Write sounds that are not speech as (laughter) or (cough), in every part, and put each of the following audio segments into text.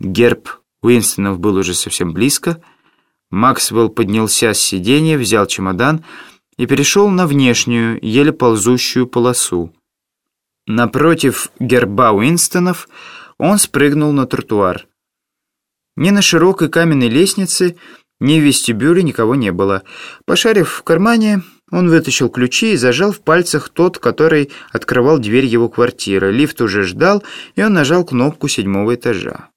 Герб Уинстонов был уже совсем близко. Максвелл поднялся с сиденья, взял чемодан и перешел на внешнюю, еле ползущую полосу. Напротив герба Уинстонов он спрыгнул на тротуар. Ни на широкой каменной лестнице, ни в вестибюле никого не было. Пошарив в кармане, он вытащил ключи и зажал в пальцах тот, который открывал дверь его квартиры. Лифт уже ждал, и он нажал кнопку седьмого этажа.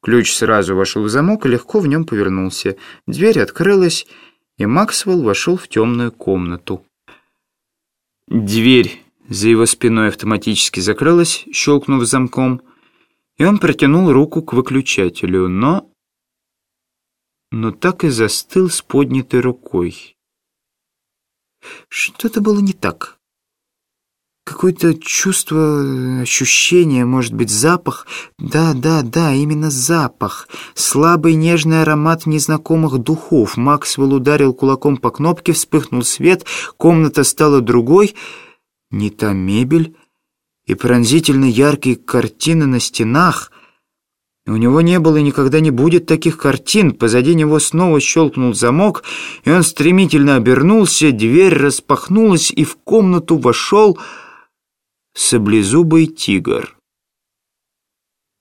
Ключ сразу вошел в замок и легко в нем повернулся. Дверь открылась, и Максвелл вошел в темную комнату. Дверь за его спиной автоматически закрылась, щелкнув замком, и он протянул руку к выключателю, но... но так и застыл с поднятой рукой. Что-то было не так. Какое-то чувство, ощущение, может быть, запах. Да, да, да, именно запах. Слабый нежный аромат незнакомых духов. Максвелл ударил кулаком по кнопке, вспыхнул свет, комната стала другой. Не та мебель и пронзительно яркие картины на стенах. У него не было и никогда не будет таких картин. Позади него снова щелкнул замок, и он стремительно обернулся, дверь распахнулась, и в комнату вошел саблезубый тигр.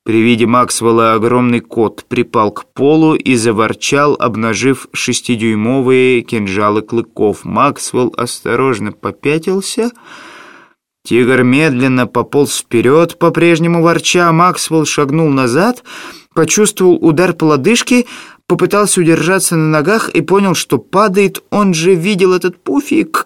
При виде Максвелла огромный кот припал к полу и заворчал, обнажив шестидюймовые кинжалы клыков. Максвелл осторожно попятился. Тигр медленно пополз вперед, по-прежнему ворча. Максвелл шагнул назад, почувствовал удар по лодыжке, попытался удержаться на ногах и понял, что падает. Он же видел этот пуфик.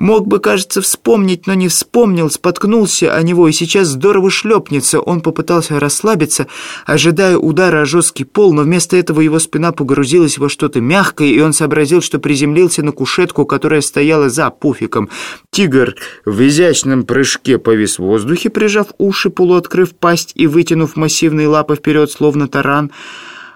Мог бы, кажется, вспомнить, но не вспомнил, споткнулся о него и сейчас здорово шлепнется. Он попытался расслабиться, ожидая удара о жесткий пол, но вместо этого его спина погрузилась во что-то мягкое, и он сообразил, что приземлился на кушетку, которая стояла за пуфиком. Тигр в изящном прыжке повис в воздухе, прижав уши, полуоткрыв пасть и вытянув массивные лапы вперед, словно таран.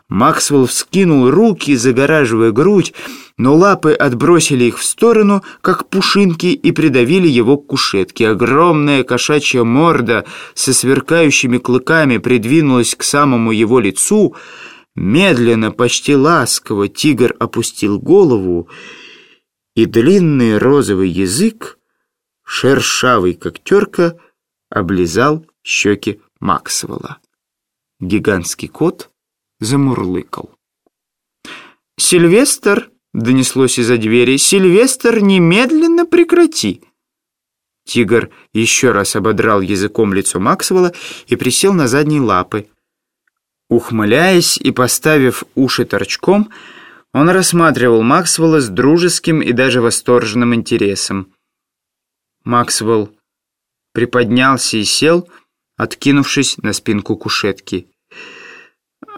Максвелл вскинул руки, загораживая грудь, но лапы отбросили их в сторону, как пушинки, и придавили его к кушетке. Огромная кошачья морда со сверкающими клыками придвинулась к самому его лицу. Медленно, почти ласково тигр опустил голову, и длинный розовый язык, шершавый как терка, облизал щеки Максвелла. Гигантский кот — замурлыкал. «Сильвестр!» — донеслось из-за двери. «Сильвестр, немедленно прекрати!» Тигр еще раз ободрал языком лицо Максвелла и присел на задние лапы. Ухмыляясь и поставив уши торчком, он рассматривал Максвелла с дружеским и даже восторженным интересом. Максвелл приподнялся и сел, откинувшись на спинку кушетки.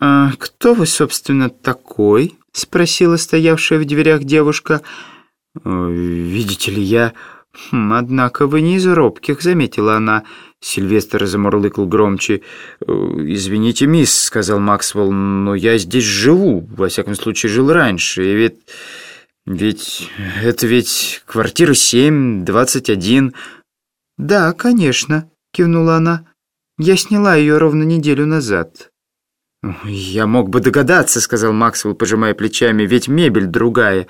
«А кто вы, собственно, такой?» — спросила стоявшая в дверях девушка. «Видите ли, я...» хм, «Однако вы не из робких», — заметила она. Сильвестр замурлыкал громче. «Извините, мисс», — сказал Максвелл, — «но я здесь живу, во всяком случае жил раньше, и ведь... ведь... это ведь квартира семь, двадцать один». «Да, конечно», — кивнула она. «Я сняла ее ровно неделю назад». «Я мог бы догадаться», — сказал Максвелл, пожимая плечами, «ведь мебель другая».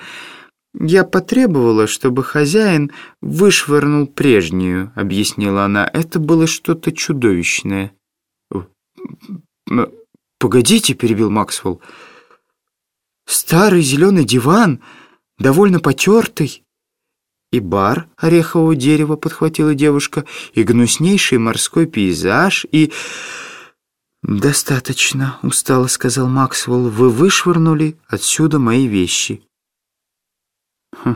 «Я потребовала, чтобы хозяин вышвырнул прежнюю», — объяснила она. «Это было что-то чудовищное». «Погодите», — перебил Максвелл. «Старый зеленый диван, довольно потертый». «И бар орехового дерева», — подхватила девушка, «и гнуснейший морской пейзаж, и...» «Достаточно», — устало сказал Максвелл. «Вы вышвырнули отсюда мои вещи». Хм,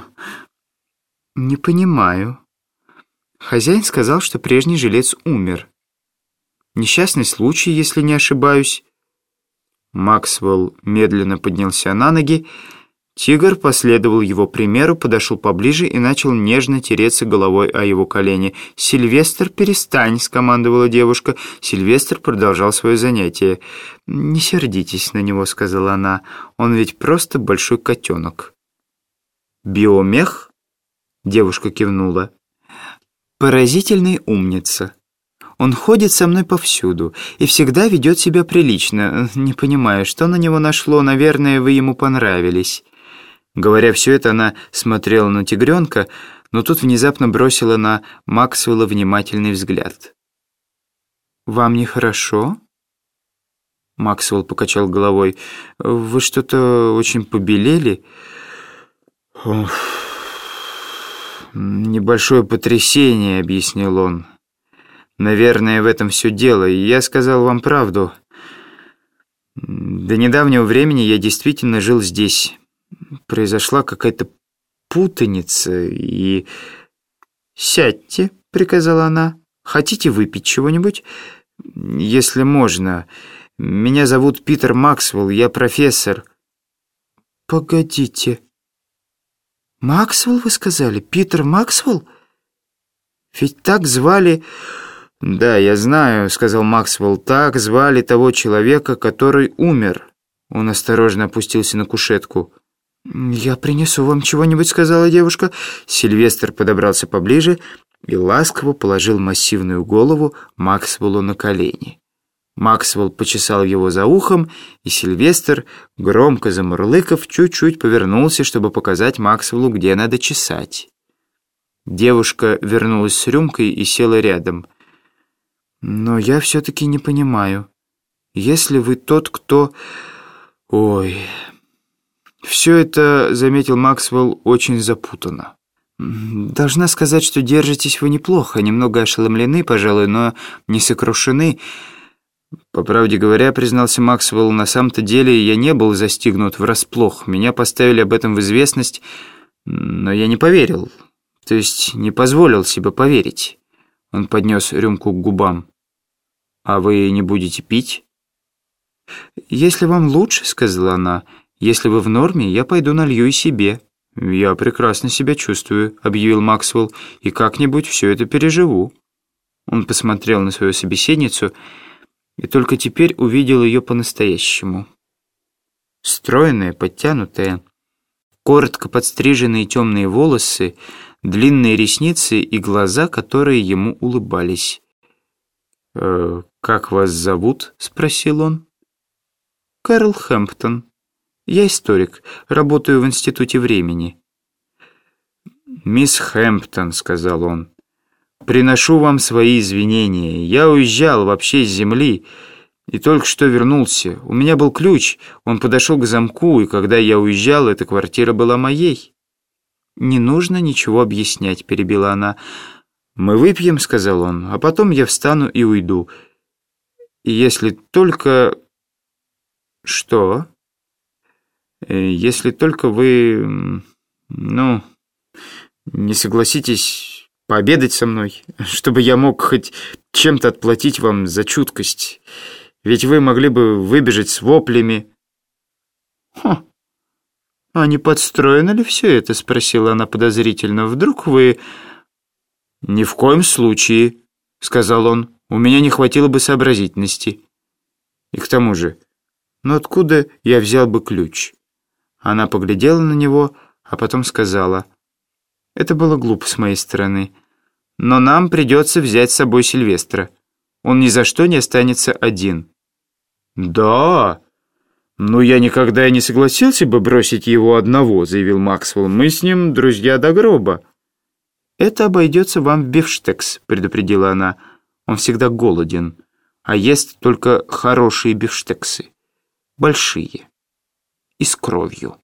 «Не понимаю». Хозяин сказал, что прежний жилец умер. Несчастный случай, если не ошибаюсь. Максвелл медленно поднялся на ноги, Тигр последовал его примеру, подошел поближе и начал нежно тереться головой о его колени. «Сильвестр, перестань!» — скомандовала девушка. Сильвестр продолжал свое занятие. «Не сердитесь на него», — сказала она. «Он ведь просто большой котенок». «Биомех?» — девушка кивнула. «Поразительный умница. Он ходит со мной повсюду и всегда ведет себя прилично. Не понимаю, что на него нашло, наверное, вы ему понравились». Говоря все это, она смотрела на тигренка, но тут внезапно бросила на Максвелла внимательный взгляд. «Вам нехорошо?» Максвелл покачал головой. «Вы что-то очень побелели?» «Небольшое потрясение», — объяснил он. «Наверное, в этом все дело, и я сказал вам правду. До недавнего времени я действительно жил здесь. Произошла какая-то путаница, и...» «Сядьте», — приказала она. «Хотите выпить чего-нибудь?» «Если можно. Меня зовут Питер Максвелл, я профессор». «Погодите», «Максвелл, вы сказали? Питер Максвелл? Ведь так звали...» «Да, я знаю», — сказал Максвелл, — «так звали того человека, который умер». Он осторожно опустился на кушетку. «Я принесу вам чего-нибудь», — сказала девушка. Сильвестр подобрался поближе и ласково положил массивную голову Максвеллу на колени. Максвелл почесал его за ухом, и Сильвестр, громко замурлыков, чуть-чуть повернулся, чтобы показать Максвеллу, где надо чесать. Девушка вернулась с рюмкой и села рядом. «Но я все-таки не понимаю. Если вы тот, кто... Ой...» Все это, заметил Максвелл, очень запутано. «Должна сказать, что держитесь вы неплохо, немного ошеломлены, пожалуй, но не сокрушены». По правде говоря, признался Максвелл, на самом-то деле я не был застигнут врасплох. Меня поставили об этом в известность, но я не поверил. То есть не позволил себе поверить. Он поднес рюмку к губам. «А вы не будете пить?» «Если вам лучше», — сказала она, — «если вы в норме, я пойду налью и себе». «Я прекрасно себя чувствую», — объявил Максвелл, — «и как-нибудь все это переживу». Он посмотрел на свою собеседницу и только теперь увидел ее по-настоящему. Стройная, подтянутая, коротко подстриженные темные волосы, длинные ресницы и глаза, которые ему улыбались. «Э, «Как вас зовут?» — спросил он. «Кэрол Хэмптон. Я историк, работаю в Институте времени». «Мисс Хэмптон», — сказал он, Приношу вам свои извинения. Я уезжал вообще с земли и только что вернулся. У меня был ключ, он подошел к замку, и когда я уезжал, эта квартира была моей». «Не нужно ничего объяснять», — перебила она. «Мы выпьем», — сказал он, — «а потом я встану и уйду. Если только...» «Что?» «Э, «Если только вы... ну, не согласитесь пообедать со мной, (laughs) чтобы я мог хоть чем-то отплатить вам за чуткость. Ведь вы могли бы выбежать с воплями». «Хм, а не подстроено ли все это?» — спросила она подозрительно. «Вдруг вы...» «Ни в коем случае», — сказал он. «У меня не хватило бы сообразительности. И к тому же, ну откуда я взял бы ключ?» Она поглядела на него, а потом сказала... Это было глупо с моей стороны. Но нам придется взять с собой Сильвестра. Он ни за что не останется один». «Да? Ну, я никогда не согласился бы бросить его одного», заявил Максвелл. «Мы с ним друзья до гроба». «Это обойдется вам в бифштекс», предупредила она. «Он всегда голоден, а ест только хорошие бифштексы. Большие и с кровью».